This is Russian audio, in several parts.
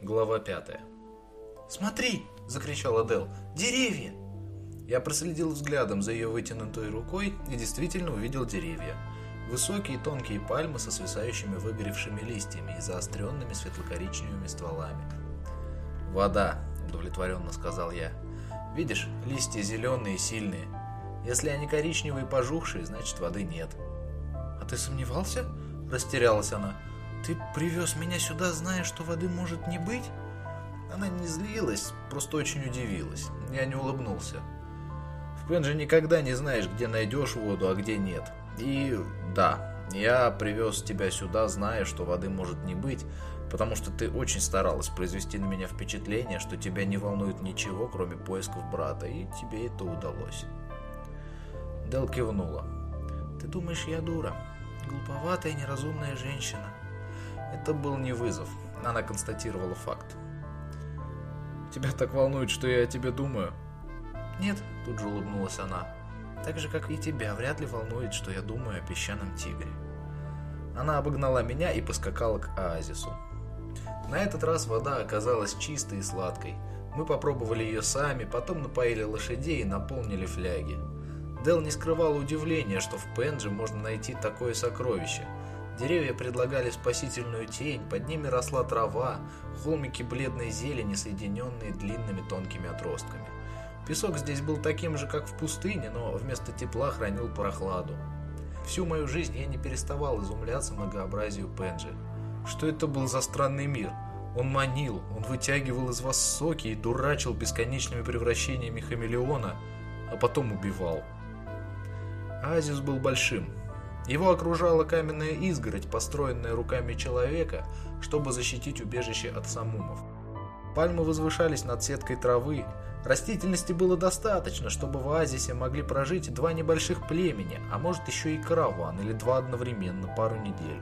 Глава пятая. «Смотри!» – закричала Дел. «Деревья!» Я проследил взглядом за ее вытянутой рукой и действительно увидел деревья. Высокие тонкие пальмы со свисающими выгоревшими листьями и заостренными светло-коричневыми стволами. «Вода!» – удовлетворенно сказал я. «Видишь, листья зеленые и сильные. Если они коричневые и пожухшие, значит воды нет». «А ты сомневался?» – растерялась она. «Ты привез меня сюда, зная, что воды может не быть?» Она не злилась, просто очень удивилась. Я не улыбнулся. В Пенже никогда не знаешь, где найдешь воду, а где нет. И да, я привез тебя сюда, зная, что воды может не быть, потому что ты очень старалась произвести на меня впечатление, что тебя не волнует ничего, кроме поисков брата, и тебе это удалось. Дел кивнула. «Ты думаешь, я дура? Глуповатая, неразумная женщина?» Это был не вызов, она констатировала факт. «Тебя так волнует, что я о тебе думаю?» «Нет», тут же улыбнулась она. «Так же, как и тебя, вряд ли волнует, что я думаю о песчаном тигре». Она обогнала меня и поскакала к оазису. На этот раз вода оказалась чистой и сладкой. Мы попробовали ее сами, потом напоили лошадей и наполнили фляги. Дел не скрывал удивления, что в Пенже можно найти такое сокровище. Деревья предлагали спасительную тень, под ними росла трава, холмики бледной зелени, соединенные длинными тонкими отростками. Песок здесь был таким же, как в пустыне, но вместо тепла хранил прохладу. Всю мою жизнь я не переставал изумляться многообразию Пенджи. Что это был за странный мир? Он манил, он вытягивал из вас соки и дурачил бесконечными превращениями хамелеона, а потом убивал. Оазис был большим. Его окружала каменная изгородь, построенная руками человека, чтобы защитить убежище от самумов. Пальмы возвышались над сеткой травы. Растительности было достаточно, чтобы в оазисе могли прожить два небольших племени, а может еще и караван или два одновременно, пару недель.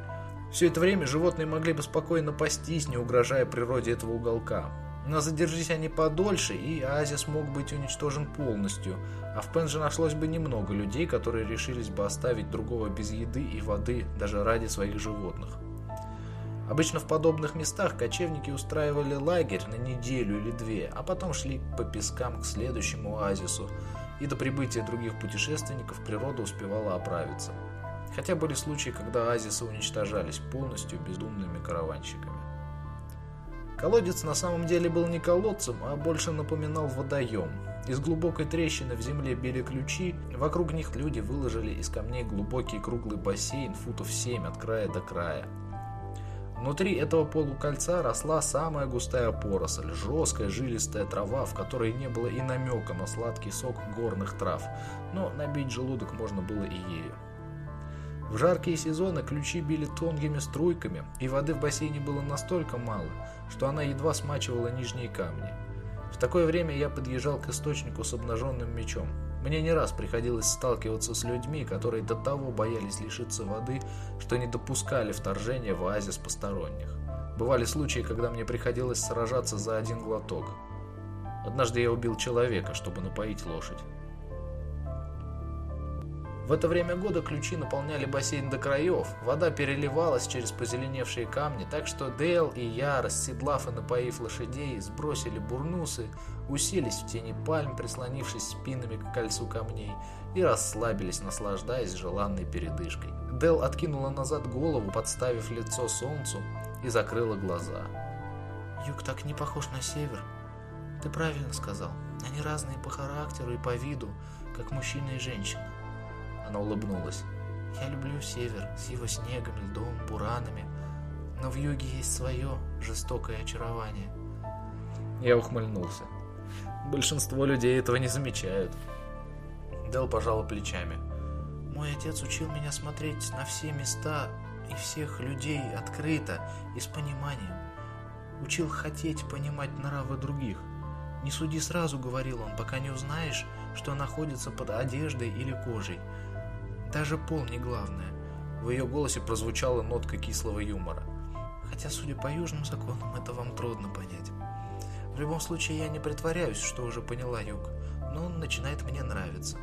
Все это время животные могли бы спокойно пастись, не угрожая природе этого уголка. Но задержись они подольше, и оазис мог быть уничтожен полностью, а в Пенже нашлось бы немного людей, которые решились бы оставить другого без еды и воды даже ради своих животных. Обычно в подобных местах кочевники устраивали лагерь на неделю или две, а потом шли по пескам к следующему оазису, и до прибытия других путешественников природа успевала оправиться. Хотя были случаи, когда оазисы уничтожались полностью бездумными караванщиками. Колодец на самом деле был не колодцем, а больше напоминал водоем. Из глубокой трещины в земле били ключи, вокруг них люди выложили из камней глубокий круглый бассейн футов 7 от края до края. Внутри этого полукольца росла самая густая поросль, жесткая жилистая трава, в которой не было и намека на сладкий сок горных трав, но набить желудок можно было и ею. В жаркие сезоны ключи били тонкими струйками, и воды в бассейне было настолько мало, что она едва смачивала нижние камни. В такое время я подъезжал к источнику с обнаженным мечом. Мне не раз приходилось сталкиваться с людьми, которые до того боялись лишиться воды, что не допускали вторжения в оазис посторонних. Бывали случаи, когда мне приходилось сражаться за один глоток. Однажды я убил человека, чтобы напоить лошадь. В это время года ключи наполняли бассейн до краев, вода переливалась через позеленевшие камни, так что Дейл и я, расседлав и напоив лошадей, сбросили бурнусы, уселись в тени пальм, прислонившись спинами к кольцу камней, и расслабились, наслаждаясь желанной передышкой. Дел откинула назад голову, подставив лицо солнцу, и закрыла глаза. «Юг так не похож на север. Ты правильно сказал. Они разные по характеру и по виду, как мужчина и женщина. Она улыбнулась. «Я люблю север с его снегом, льдом, буранами, но в юге есть свое жестокое очарование». Я ухмыльнулся. Большинство людей этого не замечают. Дел пожала плечами. «Мой отец учил меня смотреть на все места и всех людей открыто и с пониманием. Учил хотеть понимать нравы других. Не суди сразу, говорил он, пока не узнаешь, что находится под одеждой или кожей. Даже пол не главное. В ее голосе прозвучала нотка кислого юмора. Хотя, судя по южным законам, это вам трудно понять. В любом случае, я не притворяюсь, что уже поняла юг, но он начинает мне нравиться.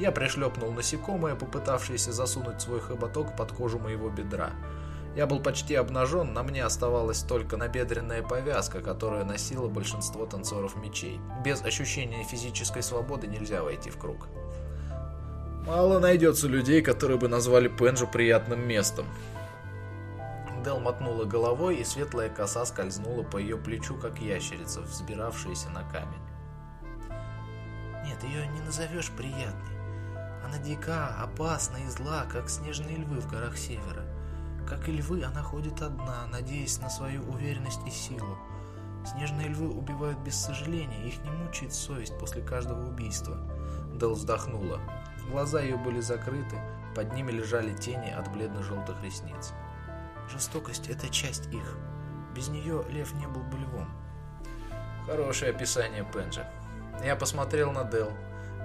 Я пришлепнул насекомое, попытавшееся засунуть свой хоботок под кожу моего бедра. Я был почти обнажен, на мне оставалась только набедренная повязка, которую носило большинство танцоров мечей. Без ощущения физической свободы нельзя войти в круг. Мало найдется людей, которые бы назвали Пенджу приятным местом. Дел мотнула головой, и светлая коса скользнула по ее плечу, как ящерица, взбиравшаяся на камень. Нет, ее не назовешь приятной. Она дика, опасна и зла, как снежные львы в горах севера. Как и львы, она ходит одна, надеясь на свою уверенность и силу. Снежные львы убивают без сожаления, их не мучает совесть после каждого убийства. Дел вздохнула. Глаза ее были закрыты, под ними лежали тени от бледно-желтых ресниц. Жестокость – это часть их. Без нее лев не был бы львом. Хорошее описание Пенджа. Я посмотрел на Дел.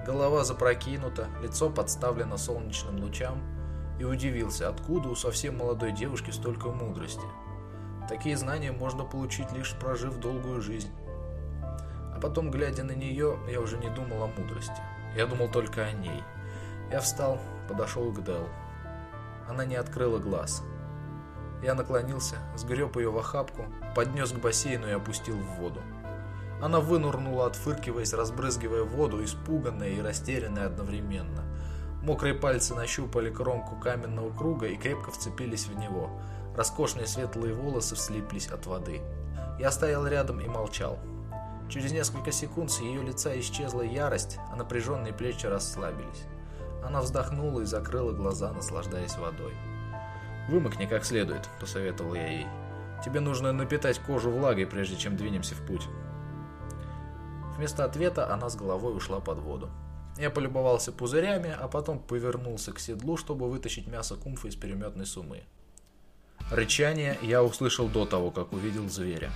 Голова запрокинута, лицо подставлено солнечным лучам и удивился, откуда у совсем молодой девушки столько мудрости. Такие знания можно получить лишь прожив долгую жизнь. А потом, глядя на нее, я уже не думал о мудрости. Я думал только о ней. Я встал, подошел к Дел. Она не открыла глаз. Я наклонился, сгреб ее в охапку, поднес к бассейну и опустил в воду. Она вынурнула, отфыркиваясь, разбрызгивая воду, испуганная и растерянная одновременно. Мокрые пальцы нащупали кромку каменного круга и крепко вцепились в него. Роскошные светлые волосы вслиплись от воды. Я стоял рядом и молчал. Через несколько секунд с ее лица исчезла ярость, а напряженные плечи расслабились. Она вздохнула и закрыла глаза, наслаждаясь водой. «Вымокни как следует», — посоветовал я ей. «Тебе нужно напитать кожу влагой, прежде чем двинемся в путь». Вместо ответа она с головой ушла под воду. Я полюбовался пузырями, а потом повернулся к седлу, чтобы вытащить мясо кумфа из переметной сумы. Рычание я услышал до того, как увидел зверя.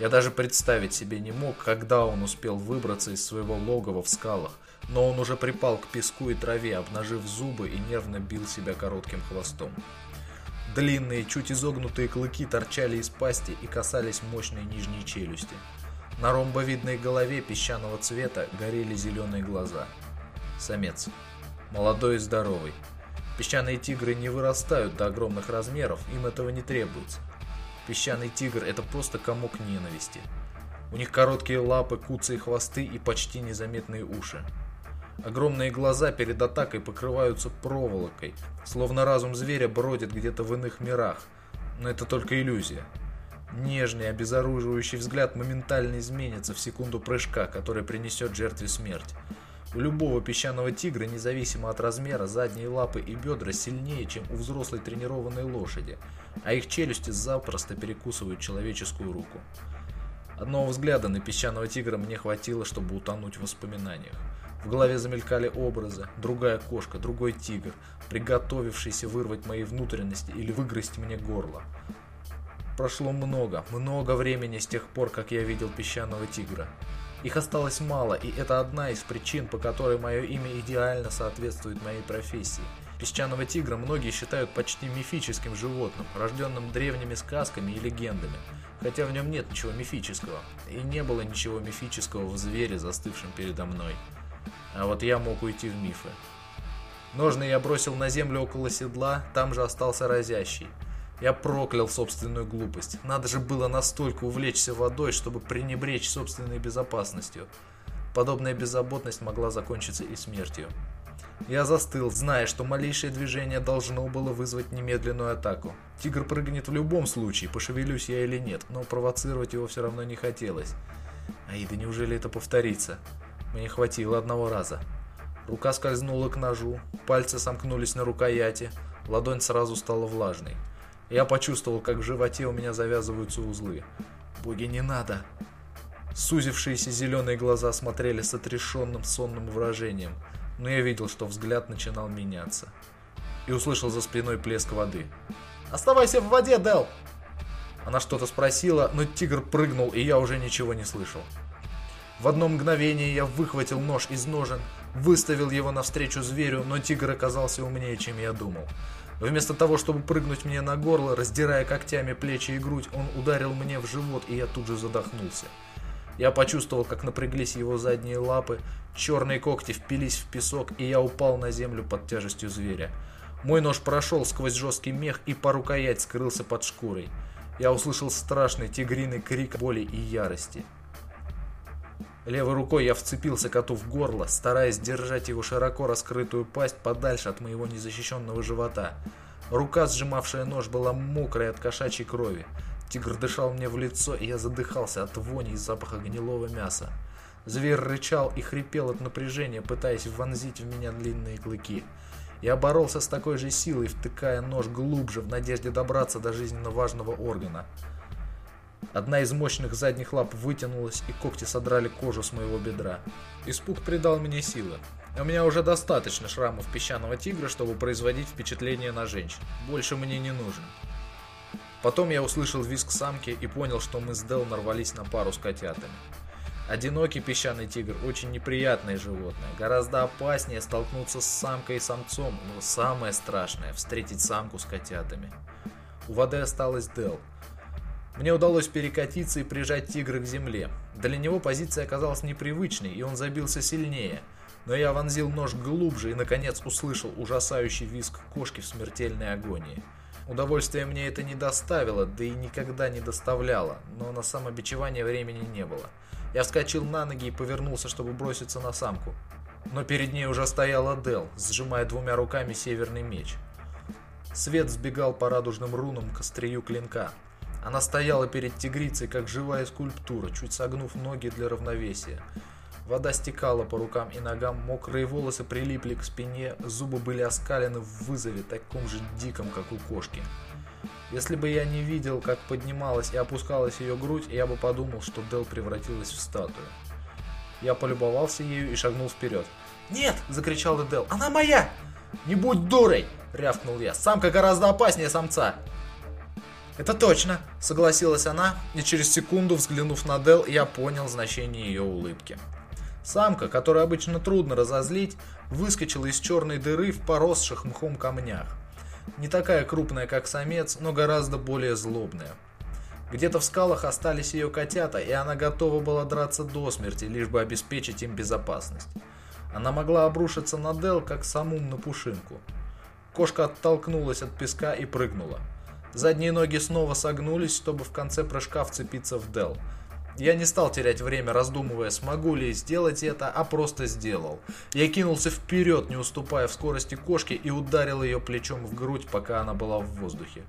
Я даже представить себе не мог, когда он успел выбраться из своего логова в скалах, но он уже припал к песку и траве, обнажив зубы и нервно бил себя коротким хвостом. Длинные, чуть изогнутые клыки торчали из пасти и касались мощной нижней челюсти. На ромбовидной голове песчаного цвета горели зеленые глаза. Самец. Молодой и здоровый. Песчаные тигры не вырастают до огромных размеров, им этого не требуется. Песчаный тигр – это просто комок ненависти. У них короткие лапы, куцые хвосты и почти незаметные уши. Огромные глаза перед атакой покрываются проволокой, словно разум зверя бродит где-то в иных мирах. Но это только иллюзия. Нежный, обезоруживающий взгляд моментально изменится в секунду прыжка, который принесет жертве смерть. У любого песчаного тигра, независимо от размера, задние лапы и бедра сильнее, чем у взрослой тренированной лошади, а их челюсти запросто перекусывают человеческую руку. Одного взгляда на песчаного тигра мне хватило, чтобы утонуть в воспоминаниях. В голове замелькали образы, другая кошка, другой тигр, приготовившийся вырвать мои внутренности или выгрызть мне горло. Прошло много, много времени с тех пор, как я видел песчаного тигра. Их осталось мало, и это одна из причин, по которой мое имя идеально соответствует моей профессии. Песчаного тигра многие считают почти мифическим животным, рожденным древними сказками и легендами, хотя в нем нет ничего мифического, и не было ничего мифического в звере, застывшем передо мной. А вот я мог уйти в мифы. Ножны я бросил на землю около седла, там же остался разящий. Я проклял собственную глупость. Надо же было настолько увлечься водой, чтобы пренебречь собственной безопасностью. Подобная беззаботность могла закончиться и смертью. Я застыл, зная, что малейшее движение должно было вызвать немедленную атаку. Тигр прыгнет в любом случае, пошевелюсь я или нет, но провоцировать его все равно не хотелось. Аида, неужели это повторится? Мне хватило одного раза. Рука скользнула к ножу, пальцы сомкнулись на рукояти, ладонь сразу стала влажной. Я почувствовал, как в животе у меня завязываются узлы. Боги, не надо! Сузившиеся зеленые глаза смотрели с отрешенным сонным выражением, но я видел, что взгляд начинал меняться. И услышал за спиной плеск воды. «Оставайся в воде, Дел!» Она что-то спросила, но тигр прыгнул, и я уже ничего не слышал. В одно мгновение я выхватил нож из ножен, выставил его навстречу зверю, но тигр оказался умнее, чем я думал. Вместо того, чтобы прыгнуть мне на горло, раздирая когтями плечи и грудь, он ударил мне в живот, и я тут же задохнулся. Я почувствовал, как напряглись его задние лапы, черные когти впились в песок, и я упал на землю под тяжестью зверя. Мой нож прошел сквозь жесткий мех и по рукоять скрылся под шкурой. Я услышал страшный тигриный крик боли и ярости. Левой рукой я вцепился коту в горло, стараясь держать его широко раскрытую пасть подальше от моего незащищенного живота. Рука, сжимавшая нож, была мокрая от кошачьей крови. Тигр дышал мне в лицо, и я задыхался от вони и запаха гнилого мяса. Зверь рычал и хрипел от напряжения, пытаясь вонзить в меня длинные клыки. Я боролся с такой же силой, втыкая нож глубже, в надежде добраться до жизненно важного органа. Одна из мощных задних лап вытянулась, и когти содрали кожу с моего бедра. Испуг придал мне силы. У меня уже достаточно шрамов песчаного тигра, чтобы производить впечатление на женщин. Больше мне не нужен. Потом я услышал визг самки и понял, что мы с Дел нарвались на пару с котятами. Одинокий песчаный тигр очень неприятное животное. Гораздо опаснее столкнуться с самкой и самцом, но самое страшное – встретить самку с котятами. У воды осталась Дел. Мне удалось перекатиться и прижать тигра к земле. Для него позиция оказалась непривычной, и он забился сильнее. Но я вонзил нож глубже и, наконец, услышал ужасающий визг кошки в смертельной агонии. Удовольствия мне это не доставило, да и никогда не доставляло, но на самобичевание времени не было. Я вскочил на ноги и повернулся, чтобы броситься на самку. Но перед ней уже стояла Дел, сжимая двумя руками северный меч. Свет сбегал по радужным рунам к острию клинка. Она стояла перед тигрицей, как живая скульптура, чуть согнув ноги для равновесия. Вода стекала по рукам и ногам, мокрые волосы прилипли к спине, зубы были оскалены в вызове, таком же диком, как у кошки. Если бы я не видел, как поднималась и опускалась ее грудь, я бы подумал, что Дел превратилась в статую. Я полюбовался ею и шагнул вперед. «Нет!» – закричала Дел. «Она моя!» «Не будь дурой!» – рявкнул я. «Самка гораздо опаснее самца!» «Это точно!» – согласилась она, и через секунду, взглянув на Дел, я понял значение ее улыбки. Самка, которую обычно трудно разозлить, выскочила из черной дыры в поросших мхом камнях. Не такая крупная, как самец, но гораздо более злобная. Где-то в скалах остались ее котята, и она готова была драться до смерти, лишь бы обеспечить им безопасность. Она могла обрушиться на Дел, как самум на пушинку. Кошка оттолкнулась от песка и прыгнула. Задние ноги снова согнулись, чтобы в конце прыжка вцепиться в Дел – я не стал терять время, раздумывая, смогу ли сделать это, а просто сделал. Я кинулся вперед, не уступая в скорости кошки, и ударил ее плечом в грудь, пока она была в воздухе.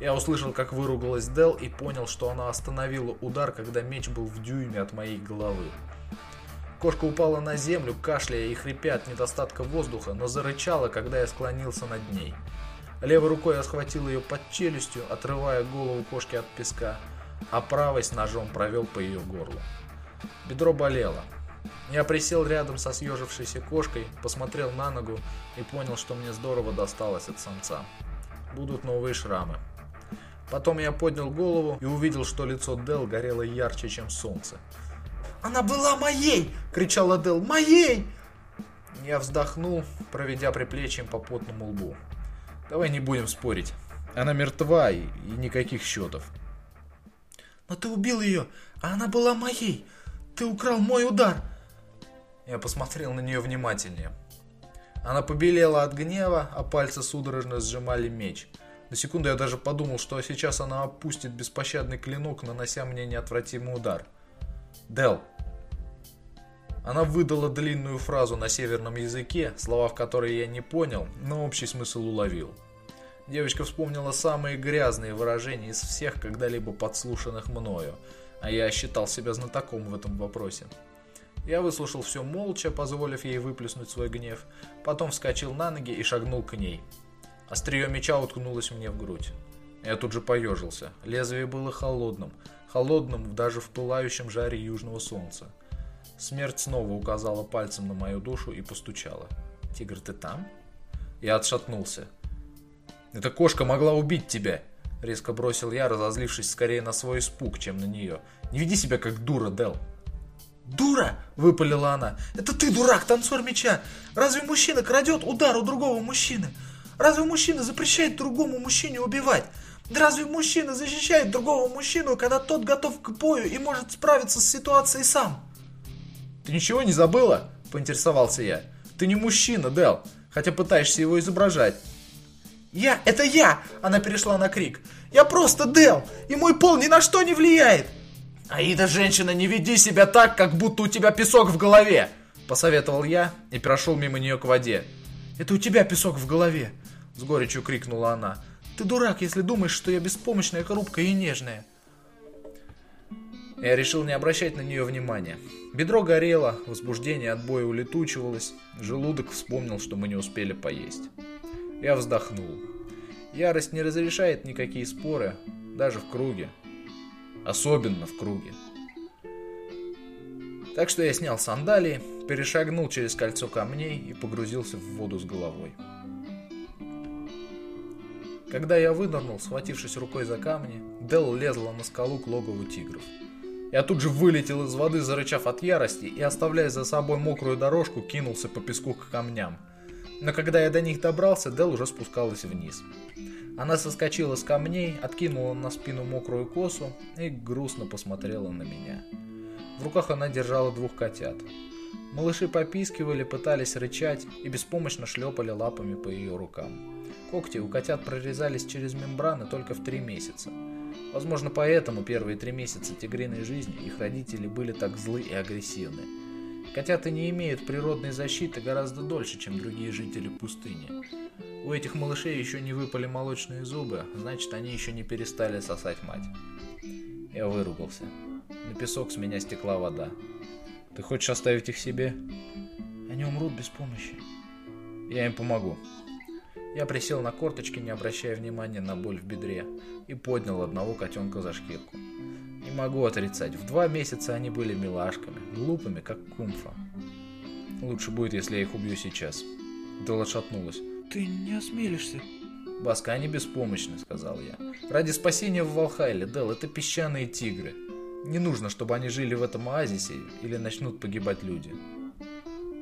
Я услышал, как выругалась Дел и понял, что она остановила удар, когда меч был в дюйме от моей головы. Кошка упала на землю, кашляя и хрипя от недостатка воздуха, но зарычала, когда я склонился над ней. Левой рукой я схватил ее под челюстью, отрывая голову кошки от песка а правой с ножом провел по ее горлу. Бедро болело. Я присел рядом со съежившейся кошкой, посмотрел на ногу и понял, что мне здорово досталось от самца. Будут новые шрамы. Потом я поднял голову и увидел, что лицо Дел горело ярче, чем солнце. «Она была моей!» – кричала Дел. «Моей!» Я вздохнул, проведя приплечьем по потному лбу. «Давай не будем спорить. Она мертва и, и никаких счетов. Но ты убил ее, а она была моей. Ты украл мой удар. Я посмотрел на нее внимательнее. Она побелела от гнева, а пальцы судорожно сжимали меч. На секунду я даже подумал, что сейчас она опустит беспощадный клинок, нанося мне неотвратимый удар. Дел. Она выдала длинную фразу на северном языке, слова в которой я не понял, но общий смысл уловил. Девочка вспомнила самые грязные выражения из всех когда-либо подслушанных мною, а я считал себя знатоком в этом вопросе. Я выслушал все молча, позволив ей выплеснуть свой гнев, потом вскочил на ноги и шагнул к ней. Острие меча уткнулось мне в грудь. Я тут же поежился. Лезвие было холодным, холодным даже в пылающем жаре южного солнца. Смерть снова указала пальцем на мою душу и постучала. «Тигр, ты там?» Я отшатнулся. Эта кошка могла убить тебя!» Резко бросил я, разозлившись скорее на свой испуг, чем на нее. «Не веди себя как дура, Дел. «Дура!» – выпалила она. «Это ты, дурак, танцор меча! Разве мужчина крадет удар у другого мужчины? Разве мужчина запрещает другому мужчине убивать? Да разве мужчина защищает другого мужчину, когда тот готов к бою и может справиться с ситуацией сам?» «Ты ничего не забыла?» – поинтересовался я. «Ты не мужчина, Дел, хотя пытаешься его изображать. Я, это я! Она перешла на крик. Я просто Дел, и мой пол ни на что не влияет. Аида, женщина, не веди себя так, как будто у тебя песок в голове, посоветовал я и прошел мимо нее к воде. Это у тебя песок в голове, с горечью крикнула она. Ты дурак, если думаешь, что я беспомощная, хрупкая и нежная. Я решил не обращать на нее внимания. Бедро горело, возбуждение от боя улетучивалось, желудок вспомнил, что мы не успели поесть. Я вздохнул. Ярость не разрешает никакие споры, даже в круге. Особенно в круге. Так что я снял сандалии, перешагнул через кольцо камней и погрузился в воду с головой. Когда я вынырнул, схватившись рукой за камни, Дел лезла на скалу к логову тигров. Я тут же вылетел из воды, зарычав от ярости, и, оставляя за собой мокрую дорожку, кинулся по песку к камням. Но когда я до них добрался, Дел уже спускалась вниз. Она соскочила с камней, откинула на спину мокрую косу и грустно посмотрела на меня. В руках она держала двух котят. Малыши попискивали, пытались рычать и беспомощно шлепали лапами по ее рукам. Когти у котят прорезались через мембраны только в три месяца. Возможно, поэтому первые три месяца тигриной жизни их родители были так злы и агрессивны. Котята не имеют природной защиты гораздо дольше, чем другие жители пустыни. У этих малышей еще не выпали молочные зубы, значит, они еще не перестали сосать мать. Я выругался. На песок с меня стекла вода. Ты хочешь оставить их себе? Они умрут без помощи. Я им помогу. Я присел на корточки, не обращая внимания на боль в бедре, и поднял одного котенка за шкирку. Не могу отрицать, в два месяца они были милашками, глупыми, как кумфа. Лучше будет, если я их убью сейчас. Дэл отшатнулась. Ты не осмелишься. Баска, они беспомощны, сказал я. Ради спасения в Валхайле, Дэл, это песчаные тигры. Не нужно, чтобы они жили в этом оазисе или начнут погибать люди.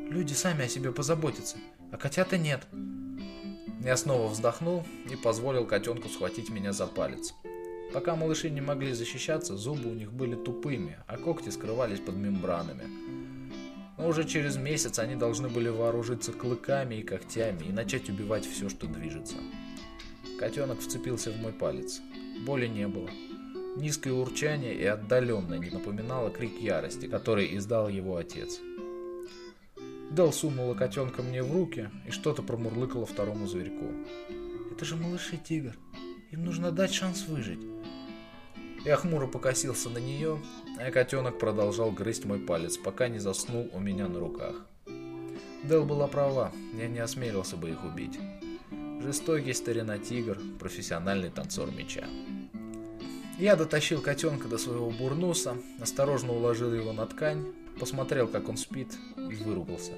Люди сами о себе позаботятся, а котята нет. Я снова вздохнул и позволил котенку схватить меня за палец. Пока малыши не могли защищаться, зубы у них были тупыми, а когти скрывались под мембранами. Но уже через месяц они должны были вооружиться клыками и когтями и начать убивать все, что движется. Котенок вцепился в мой палец. Боли не было. Низкое урчание и отдаленно не напоминало крик ярости, который издал его отец. Дел сунула котенка мне в руки и что-то промурлыкала второму зверьку. «Это же малыши тигр. Им нужно дать шанс выжить». Я хмуро покосился на нее, а котенок продолжал грызть мой палец, пока не заснул у меня на руках. Дел была права, я не осмелился бы их убить. Жестокий старина-тигр, профессиональный танцор меча. Я дотащил котенка до своего бурнуса, осторожно уложил его на ткань, посмотрел, как он спит, и выругался.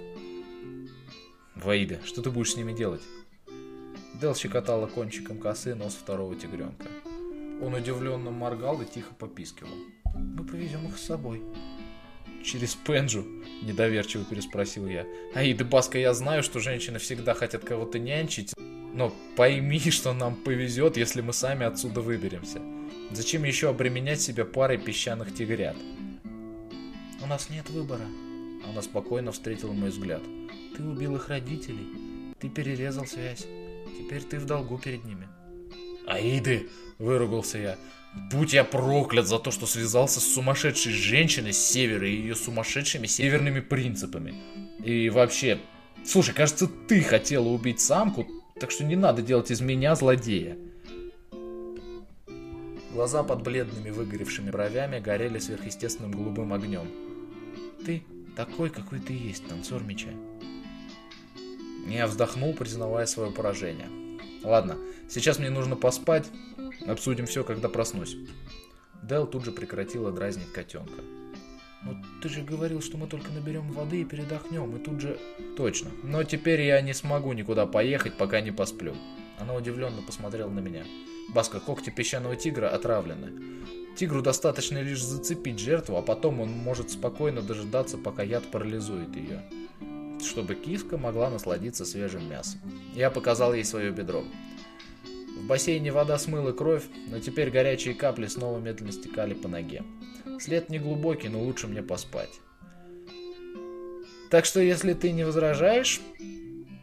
«Ваида, что ты будешь с ними делать?» Дел щекотала кончиком косы нос второго тигренка. Он удивленно моргал и тихо попискивал. «Мы повезем их с собой». «Через Пенджу?» – недоверчиво переспросил я. «Аида Баска, я знаю, что женщины всегда хотят кого-то нянчить, но пойми, что нам повезет, если мы сами отсюда выберемся. Зачем еще обременять себя парой песчаных тигрят?» У нас нет выбора. Она спокойно встретила мой взгляд. Ты убил их родителей. Ты перерезал связь. Теперь ты в долгу перед ними. Аиды, выругался я. Будь я проклят за то, что связался с сумасшедшей женщиной с севера и ее сумасшедшими северными принципами. И вообще, слушай, кажется, ты хотела убить самку, так что не надо делать из меня злодея. Глаза под бледными выгоревшими бровями горели сверхъестественным голубым огнем. Ты такой, какой ты есть, танцор меча. Я вздохнул, признавая свое поражение. Ладно, сейчас мне нужно поспать. Обсудим все, когда проснусь. Дел тут же прекратила дразнить котенка. Но ты же говорил, что мы только наберем воды и передохнем, и тут же... Точно. Но теперь я не смогу никуда поехать, пока не посплю. Она удивленно посмотрела на меня. Баска, когти песчаного тигра отравлены. Тигру достаточно лишь зацепить жертву, а потом он может спокойно дожидаться, пока яд парализует ее. Чтобы киска могла насладиться свежим мясом. Я показал ей свое бедро. В бассейне вода смыла кровь, но теперь горячие капли снова медленно стекали по ноге. След не глубокий, но лучше мне поспать. Так что, если ты не возражаешь,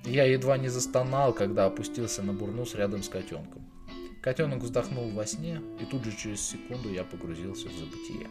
Я едва не застонал, когда опустился на бурнус рядом с котенком. Котенок вздохнул во сне, и тут же через секунду я погрузился в забытие.